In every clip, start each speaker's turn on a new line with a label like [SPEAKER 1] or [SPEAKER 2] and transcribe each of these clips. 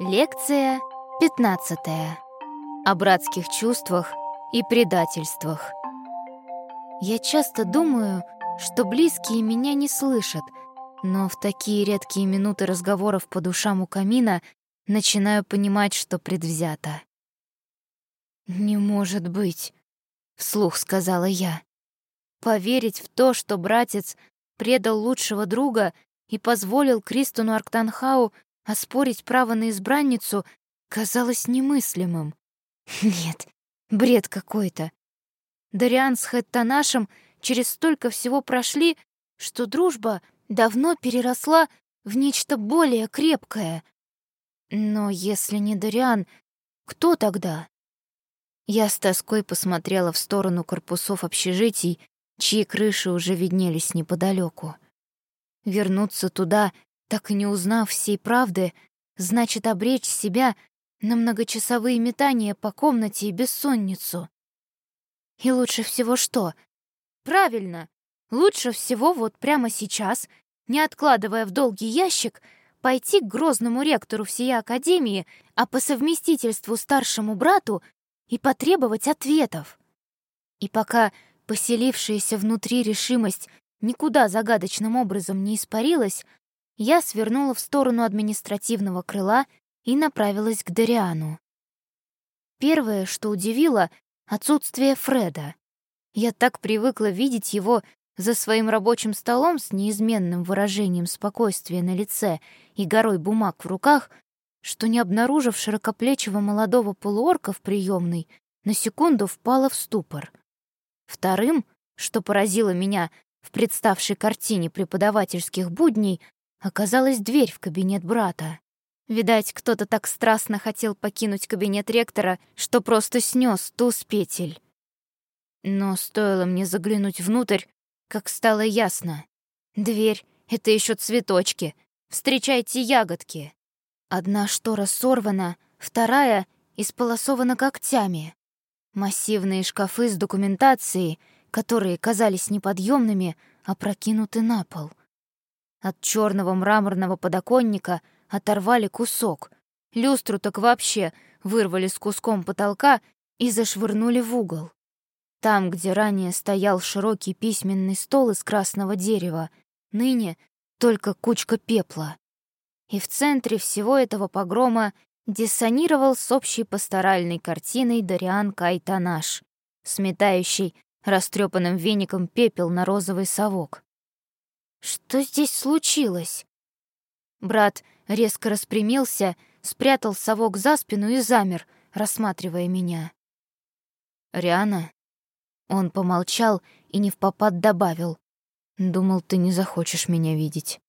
[SPEAKER 1] Лекция 15. О братских чувствах и предательствах. Я часто думаю, что близкие меня не слышат, но в такие редкие минуты разговоров по душам у камина начинаю понимать, что предвзято. «Не может быть», — вслух сказала я. «Поверить в то, что братец предал лучшего друга и позволил Кристону Арктанхау оспорить право на избранницу, казалось немыслимым. Нет, бред какой-то. Дариан с Хэттанашем через столько всего прошли, что дружба давно переросла в нечто более крепкое. Но если не Дариан, кто тогда? Я с тоской посмотрела в сторону корпусов общежитий, чьи крыши уже виднелись неподалеку. Вернуться туда, так и не узнав всей правды, значит обречь себя на многочасовые метания по комнате и бессонницу. И лучше всего что? Правильно, лучше всего вот прямо сейчас, не откладывая в долгий ящик, пойти к грозному ректору всей Академии, а по совместительству старшему брату и потребовать ответов. И пока поселившаяся внутри решимость никуда загадочным образом не испарилась, я свернула в сторону административного крыла и направилась к Дариану. Первое, что удивило — отсутствие Фреда. Я так привыкла видеть его за своим рабочим столом с неизменным выражением спокойствия на лице и горой бумаг в руках, что, не обнаружив широкоплечего молодого полуорка в приемной, на секунду впала в ступор. Вторым, что поразило меня в представшей картине преподавательских будней, оказалась дверь в кабинет брата. Видать, кто-то так страстно хотел покинуть кабинет ректора, что просто снес ту с петель. Но стоило мне заглянуть внутрь, как стало ясно. Дверь — это еще цветочки. Встречайте ягодки. Одна штора сорвана, вторая исполосована когтями. Массивные шкафы с документацией, которые казались неподъемными, опрокинуты на пол. От черного мраморного подоконника оторвали кусок. Люстру так вообще вырвали с куском потолка и зашвырнули в угол. Там, где ранее стоял широкий письменный стол из красного дерева, ныне только кучка пепла. И в центре всего этого погрома диссонировал с общей пасторальной картиной Дариан Кайтанаш, сметающий растрепанным веником пепел на розовый совок. Что здесь случилось? Брат резко распрямился, спрятал совок за спину и замер, рассматривая меня. «Риана?» Он помолчал и не в попад добавил. «Думал, ты не захочешь меня видеть».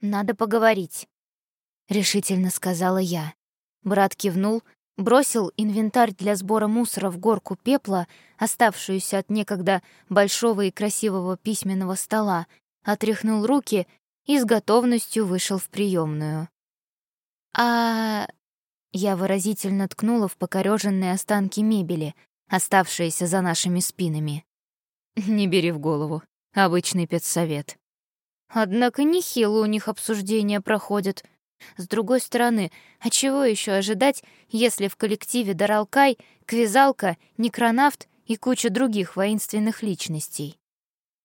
[SPEAKER 1] «Надо поговорить», — решительно сказала я. Брат кивнул, бросил инвентарь для сбора мусора в горку пепла, оставшуюся от некогда большого и красивого письменного стола, отряхнул руки и с готовностью вышел в приемную. «А...» Я выразительно ткнула в покорёженные останки мебели, оставшиеся за нашими спинами. «Не бери в голову. Обычный педсовет». Однако нехило у них обсуждения проходят. С другой стороны, а чего еще ожидать, если в коллективе Даралкай, Квизалка, Некронавт и куча других воинственных личностей?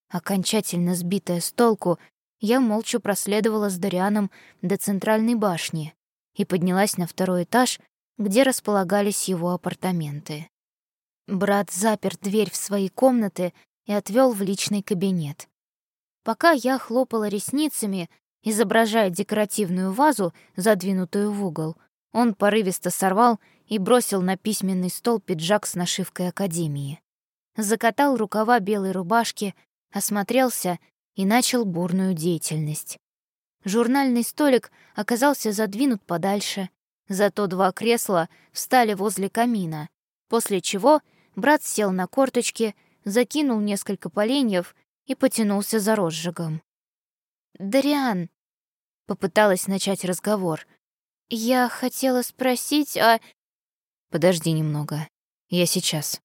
[SPEAKER 1] Окончательно сбитая с толку, я молча проследовала с Дарианом до центральной башни и поднялась на второй этаж, где располагались его апартаменты. Брат запер дверь в свои комнаты и отвел в личный кабинет. Пока я хлопала ресницами, изображая декоративную вазу, задвинутую в угол, он порывисто сорвал и бросил на письменный стол пиджак с нашивкой Академии. Закатал рукава белой рубашки, осмотрелся и начал бурную деятельность. Журнальный столик оказался задвинут подальше, зато два кресла встали возле камина, после чего брат сел на корточки, закинул несколько поленьев и потянулся за розжигом. «Дариан», — попыталась начать разговор, — «я хотела спросить, а...» «Подожди немного, я сейчас».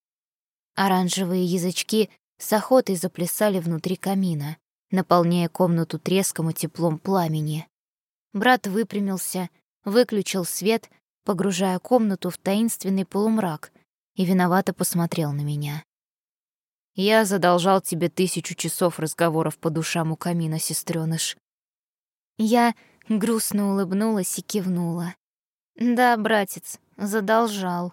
[SPEAKER 1] Оранжевые язычки с охотой заплясали внутри камина, наполняя комнату треском и теплом пламени. Брат выпрямился, выключил свет, погружая комнату в таинственный полумрак, и виновато посмотрел на меня. «Я задолжал тебе тысячу часов разговоров по душам у камина, сестрёныш». Я грустно улыбнулась и кивнула. «Да, братец, задолжал».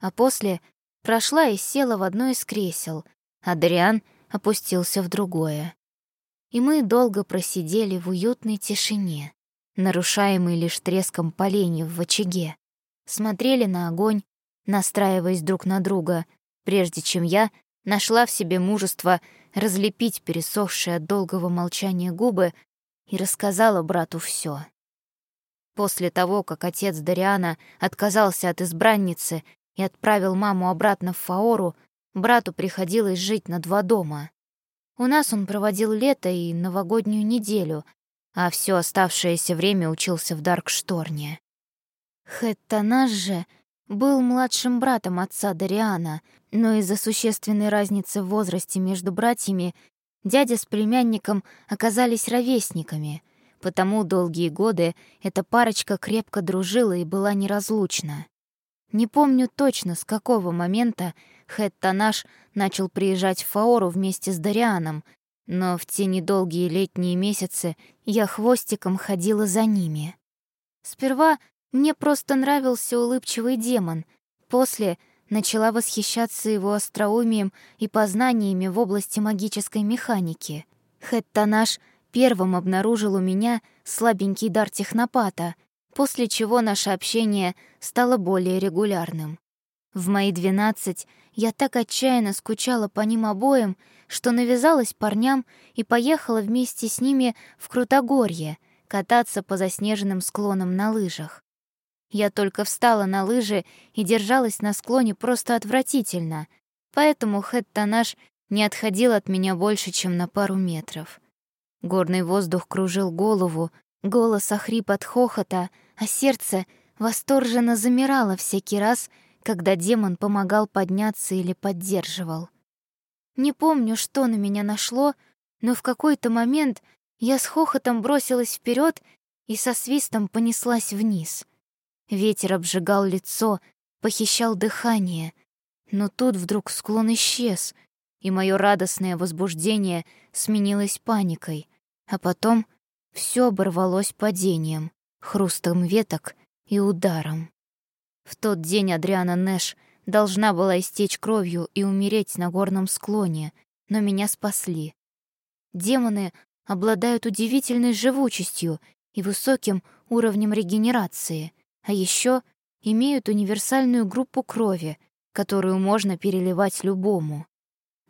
[SPEAKER 1] А после прошла и села в одно из кресел, а Дриан опустился в другое. И мы долго просидели в уютной тишине, нарушаемой лишь треском поленьев в очаге. Смотрели на огонь, настраиваясь друг на друга, прежде чем я нашла в себе мужество разлепить пересохшие от долгого молчания губы и рассказала брату все. После того, как отец Дариана отказался от избранницы и отправил маму обратно в Фаору, брату приходилось жить на два дома. У нас он проводил лето и новогоднюю неделю, а все оставшееся время учился в Даркшторне. Хэттанаш же был младшим братом отца Дариана, но из-за существенной разницы в возрасте между братьями дядя с племянником оказались ровесниками, потому долгие годы эта парочка крепко дружила и была неразлучна. Не помню точно, с какого момента Хэт Танаш начал приезжать в Фаору вместе с Дарианом, но в те недолгие летние месяцы я хвостиком ходила за ними. Сперва мне просто нравился улыбчивый демон, после начала восхищаться его остроумием и познаниями в области магической механики. Хэт Танаш первым обнаружил у меня слабенький дар технопата, после чего наше общение стало более регулярным. В мои двенадцать я так отчаянно скучала по ним обоим, что навязалась парням и поехала вместе с ними в Крутогорье кататься по заснеженным склонам на лыжах. Я только встала на лыжи и держалась на склоне просто отвратительно, поэтому Хэттанаш не отходил от меня больше, чем на пару метров. Горный воздух кружил голову, голос охрип от хохота, а сердце восторженно замирало всякий раз, когда демон помогал подняться или поддерживал. Не помню, что на меня нашло, но в какой-то момент я с хохотом бросилась вперед и со свистом понеслась вниз. Ветер обжигал лицо, похищал дыхание, но тут вдруг склон исчез, и мое радостное возбуждение сменилось паникой, а потом все оборвалось падением, хрустом веток и ударом. В тот день Адриана Нэш должна была истечь кровью и умереть на горном склоне, но меня спасли. Демоны обладают удивительной живучестью и высоким уровнем регенерации, а еще имеют универсальную группу крови, которую можно переливать любому.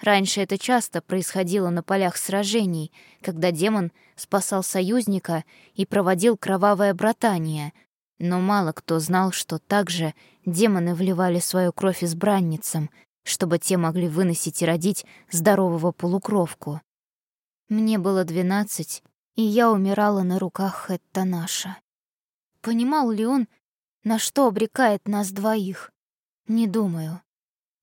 [SPEAKER 1] Раньше это часто происходило на полях сражений, когда демон спасал союзника и проводил кровавое братание, но мало кто знал, что также демоны вливали свою кровь избранницам, чтобы те могли выносить и родить здорового полукровку. Мне было двенадцать, и я умирала на руках Хэттанаша. Понимал ли он, на что обрекает нас двоих? Не думаю.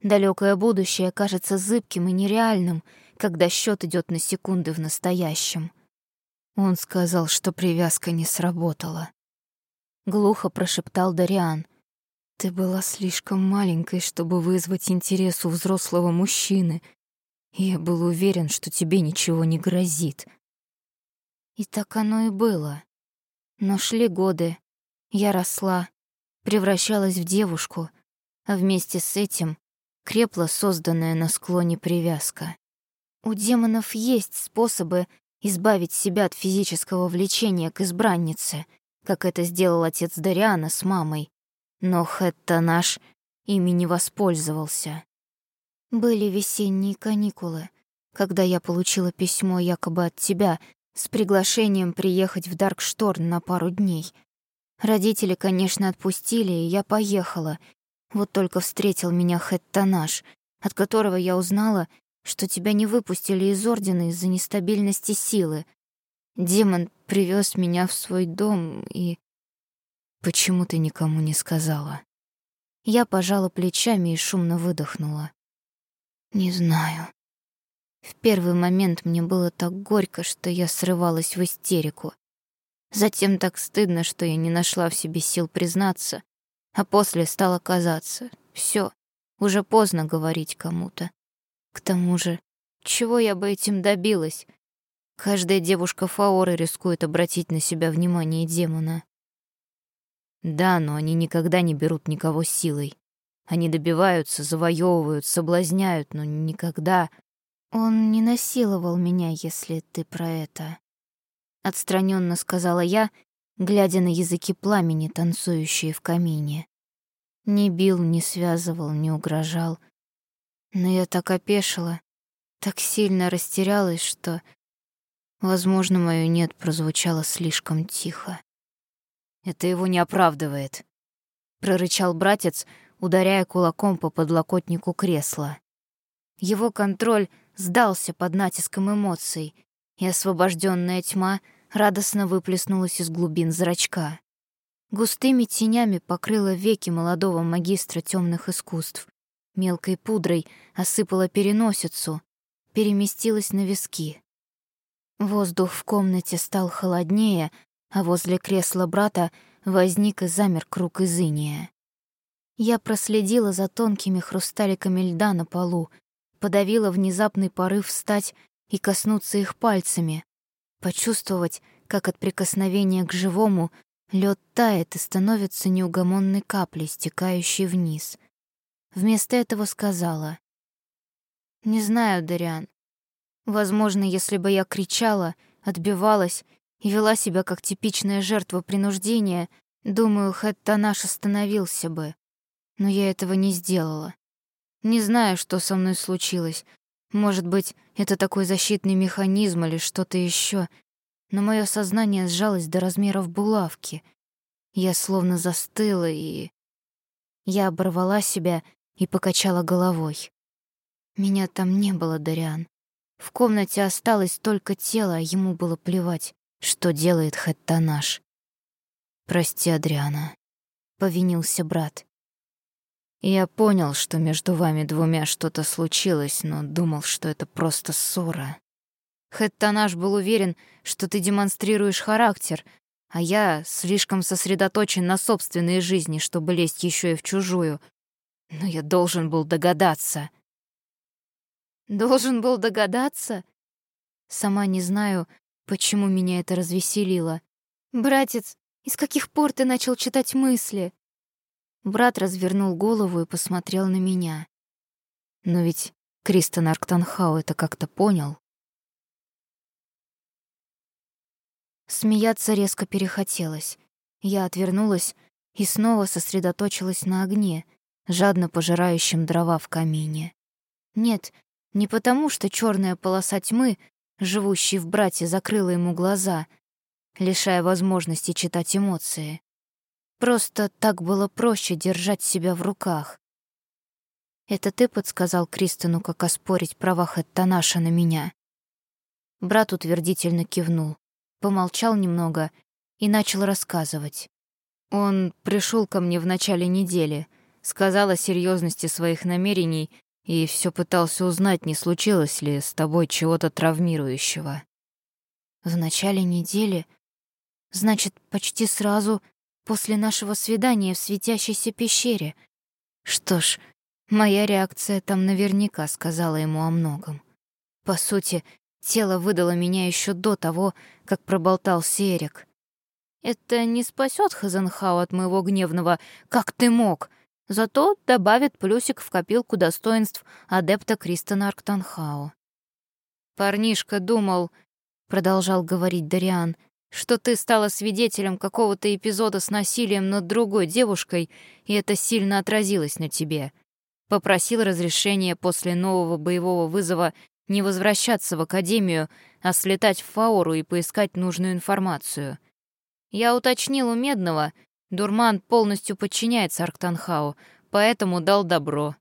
[SPEAKER 1] Далекое будущее кажется зыбким и нереальным, когда счет идет на секунды в настоящем. Он сказал, что привязка не сработала. Глухо прошептал Дариан. Ты была слишком маленькой, чтобы вызвать интерес у взрослого мужчины. Я был уверен, что тебе ничего не грозит. И так оно и было. Но шли годы. Я росла, превращалась в девушку, а вместе с этим крепла созданная на склоне привязка. У демонов есть способы избавить себя от физического влечения к избраннице, как это сделал отец Дариана с мамой. Но Хэтта наш ими не воспользовался. Были весенние каникулы, когда я получила письмо якобы от тебя с приглашением приехать в Даркшторн на пару дней. Родители, конечно, отпустили, и я поехала, вот только встретил меня Хэттанаш, от которого я узнала, что тебя не выпустили из Ордена из-за нестабильности силы. Демон привез меня в свой дом и... Почему ты никому не сказала? Я пожала плечами и шумно выдохнула. Не знаю. В первый момент мне было так горько, что я срывалась в истерику. Затем так стыдно, что я не нашла в себе сил признаться, а после стало казаться, все, уже поздно говорить кому-то. К тому же, чего я бы этим добилась? Каждая девушка Фаоры рискует обратить на себя внимание демона. Да, но они никогда не берут никого силой. Они добиваются, завоевывают, соблазняют, но никогда... Он не насиловал меня, если ты про это. Отстраненно сказала я, глядя на языки пламени, танцующие в камине. Не бил, не связывал, не угрожал. Но я так опешила, так сильно растерялась, что, возможно, моё «нет» прозвучало слишком тихо.
[SPEAKER 2] «Это его не оправдывает», — прорычал братец, ударяя кулаком по подлокотнику кресла.
[SPEAKER 1] Его контроль сдался под натиском эмоций, и освобожденная тьма радостно выплеснулась из глубин зрачка. Густыми тенями покрыла веки молодого магистра темных искусств, мелкой пудрой осыпала переносицу, переместилась на виски. Воздух в комнате стал холоднее, а возле кресла брата возник и замер круг из Я проследила за тонкими хрусталиками льда на полу, подавила внезапный порыв встать и коснуться их пальцами, почувствовать, как от прикосновения к живому лед тает и становится неугомонной каплей, стекающей вниз. Вместо этого сказала. «Не знаю, Дариан. Возможно, если бы я кричала, отбивалась и вела себя как типичная жертва принуждения, думаю, Хэт наш остановился бы. Но я этого не сделала. Не знаю, что со мной случилось. Может быть, это такой защитный механизм или что-то еще. Но мое сознание сжалось до размеров булавки. Я словно застыла и... Я оборвала себя и покачала головой. Меня там не было, Дариан. В комнате осталось только тело, а ему было плевать, что делает Хэттанаш. «Прости, Адриана», — повинился брат. «Я понял, что между вами двумя что-то случилось, но думал, что это просто ссора. Хэттанаш был уверен, что ты демонстрируешь характер, а я слишком сосредоточен на собственной жизни, чтобы лезть еще и в чужую. Но я должен был догадаться». Должен был догадаться? Сама не знаю, почему меня это развеселило. Братец, из каких пор ты начал читать мысли? Брат развернул голову и посмотрел на меня. Но ведь Кристен Арктанхау это как-то понял. Смеяться резко перехотелось. Я отвернулась и снова сосредоточилась на огне, жадно пожирающем дрова в камине. Нет, не потому, что черная полоса тьмы, живущей в брате, закрыла ему глаза, лишая возможности читать эмоции. Просто так было проще держать себя в руках. Это ты подсказал Кристину, как оспорить права Хэттанаша на меня. Брат утвердительно кивнул, помолчал немного и начал рассказывать. Он пришел ко мне в начале недели, сказал о серьезности своих намерений и все пытался узнать, не случилось ли с тобой чего-то травмирующего. В начале недели, значит, почти сразу после нашего свидания в светящейся пещере. Что ж, моя реакция там наверняка сказала ему о многом. По сути, тело выдало меня еще до того, как проболтался Эрик. Это не спасет Хазенхау от моего гневного «как ты мог», Зато добавит плюсик в копилку достоинств адепта Кристона Арктанхау. «Парнишка думал», — продолжал говорить Дариан, «что ты стала свидетелем какого-то эпизода с насилием над другой девушкой, и это сильно отразилось на тебе. Попросил разрешения после нового боевого вызова не возвращаться в Академию, а слетать в Фаору и поискать нужную информацию. Я уточнил у Медного — Дурман полностью подчиняется Арктанхау, поэтому дал добро.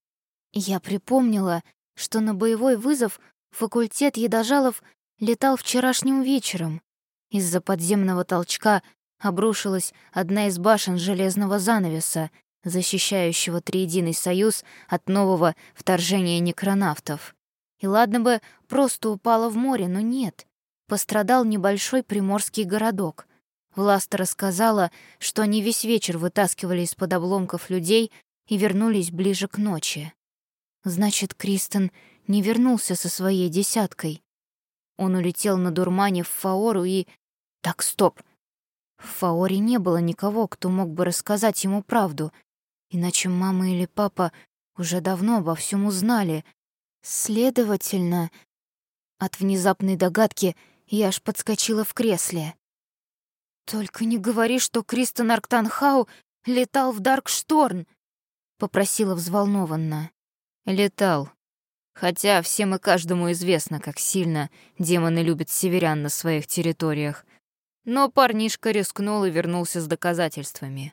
[SPEAKER 1] Я припомнила, что на боевой вызов факультет едожалов летал вчерашним вечером. Из-за подземного толчка обрушилась одна из башен железного занавеса, защищающего Триединый Союз от нового вторжения некронавтов. И ладно бы просто упала в море, но нет. Пострадал небольшой приморский городок. Власта рассказала, что они весь вечер вытаскивали из-под обломков людей и вернулись ближе к ночи. Значит, Кристен не вернулся со своей десяткой. Он улетел на дурмане в Фаору и... Так, стоп. В Фаоре не было никого, кто мог бы рассказать ему правду, иначе мама или папа уже давно обо всем узнали. Следовательно, от внезапной догадки я аж подскочила в кресле. «Только не говори, что Кристен Арктанхау летал в Даркшторн!» — попросила взволнованно. «Летал. Хотя всем и каждому известно, как сильно демоны любят северян на своих территориях. Но парнишка рискнул и вернулся с доказательствами.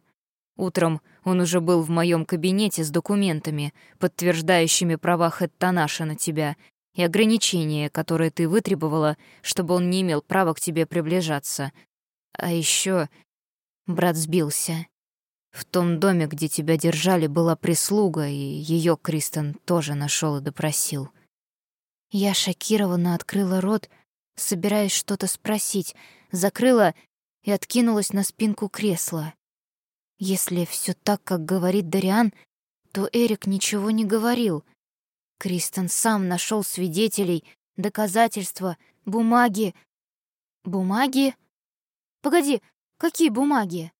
[SPEAKER 1] Утром он уже был в моем кабинете с документами, подтверждающими права Хэттанаша на тебя и ограничения, которые ты вытребовала, чтобы он не имел права к тебе приближаться, а еще брат сбился. В том доме, где тебя держали, была прислуга, и ее Кристен тоже нашел и допросил. Я шокированно открыла рот, собираясь что-то спросить, закрыла и откинулась на спинку кресла. Если все так, как говорит Дариан, то Эрик ничего не говорил. Кристен сам нашел свидетелей, доказательства, бумаги. Бумаги? Погоди, какие бумаги?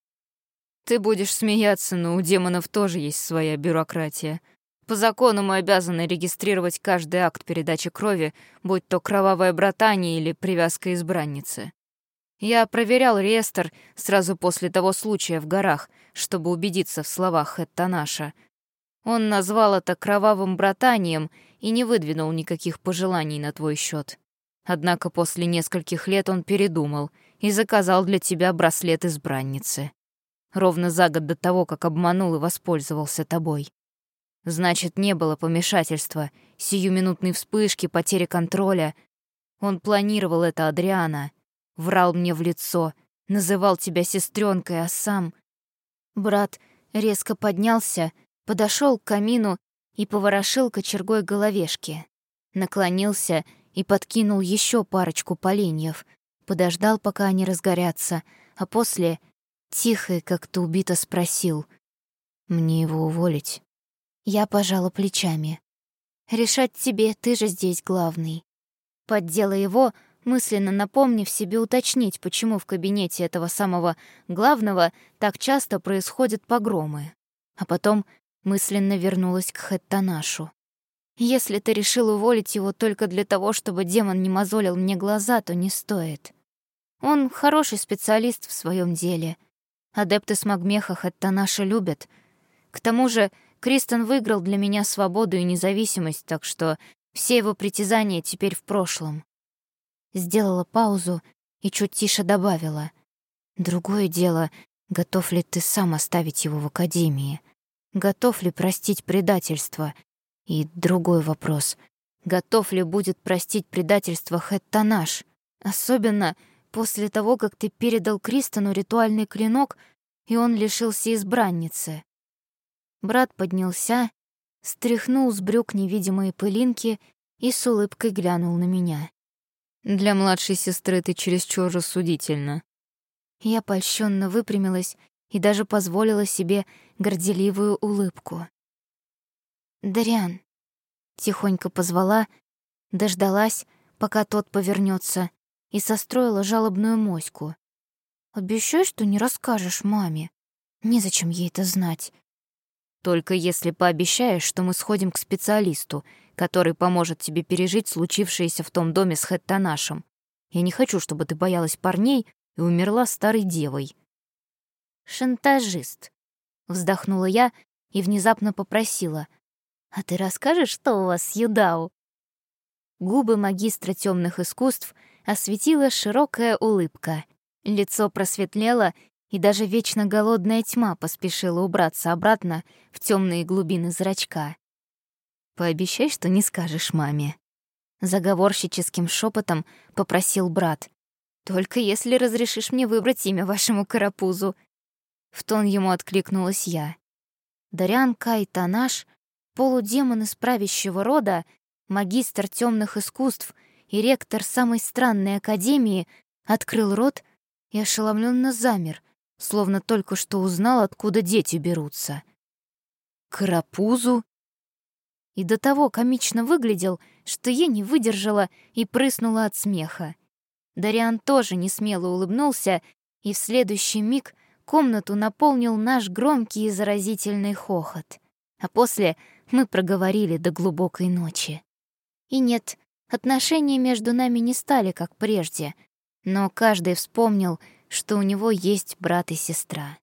[SPEAKER 1] Ты будешь смеяться, но у демонов тоже есть своя бюрократия. По закону мы обязаны регистрировать каждый акт передачи крови, будь то кровавое братание или привязка избранницы. Я проверял реестр сразу после того случая в горах, чтобы убедиться в словах Эттанаша. Он назвал это кровавым братанием и не выдвинул никаких пожеланий на твой счет. Однако после нескольких лет он передумал и заказал для тебя браслет избранницы. Ровно за год до того, как обманул и воспользовался тобой. Значит, не было помешательства, сиюминутной вспышки, потери контроля. Он планировал это, Адриана. Врал мне в лицо, называл тебя сестренкой, а сам... Брат резко поднялся, подошел к камину и поворошил кочергой головешки. Наклонился и подкинул еще парочку поленьев, подождал, пока они разгорятся, а после, тихо и как-то убито спросил, «Мне его уволить?» Я пожала плечами. «Решать тебе, ты же здесь главный». Поддела его, мысленно напомнив себе уточнить, почему в кабинете этого самого главного так часто происходят погромы. А потом мысленно вернулась к Хэттанашу. Если ты решил уволить его только для того, чтобы демон не мозолил мне глаза, то не стоит. Он хороший специалист в своем деле. Адепты Смагмеха Хаттанаша любят. К тому же Кристен выиграл для меня свободу и независимость, так что все его притязания теперь в прошлом. Сделала паузу и чуть тише добавила. Другое дело, готов ли ты сам оставить его в Академии? Готов ли простить предательство — и другой вопрос. Готов ли будет простить предательство Хэттанаш? Особенно после того, как ты передал Кристону ритуальный клинок, и он лишился избранницы. Брат поднялся, стряхнул с брюк невидимые пылинки и с улыбкой глянул на меня. «Для младшей сестры ты чересчур рассудительна». Я польщенно выпрямилась и даже позволила себе горделивую улыбку. «Дариан», — тихонько позвала, дождалась, пока тот повернется, и состроила жалобную моську. «Обещай, что не расскажешь маме. Незачем ей это знать». «Только если пообещаешь, что мы сходим к специалисту, который поможет тебе пережить случившееся в том доме с Хэттанашем. Я не хочу, чтобы ты боялась парней и умерла старой девой». «Шантажист», — вздохнула я и внезапно попросила. «А ты расскажешь, что у вас с Юдау?» Губы магистра темных искусств осветила широкая улыбка. Лицо просветлело, и даже вечно голодная тьма поспешила убраться обратно в темные глубины зрачка. «Пообещай, что не скажешь маме». Заговорщическим шепотом попросил брат. «Только если разрешишь мне выбрать имя вашему карапузу». В тон ему откликнулась я. Дарян Кай Танаш полудемон из правящего рода, магистр темных искусств и ректор самой странной академии, открыл рот и ошеломленно замер, словно только что узнал, откуда дети берутся. Карапузу? И до того комично выглядел, что я не выдержала и прыснула от смеха. Дариан тоже не смело улыбнулся, и в следующий миг комнату наполнил наш громкий и заразительный хохот. А после мы проговорили до глубокой ночи. И нет, отношения между нами не стали как прежде, но каждый вспомнил, что у него есть брат и сестра.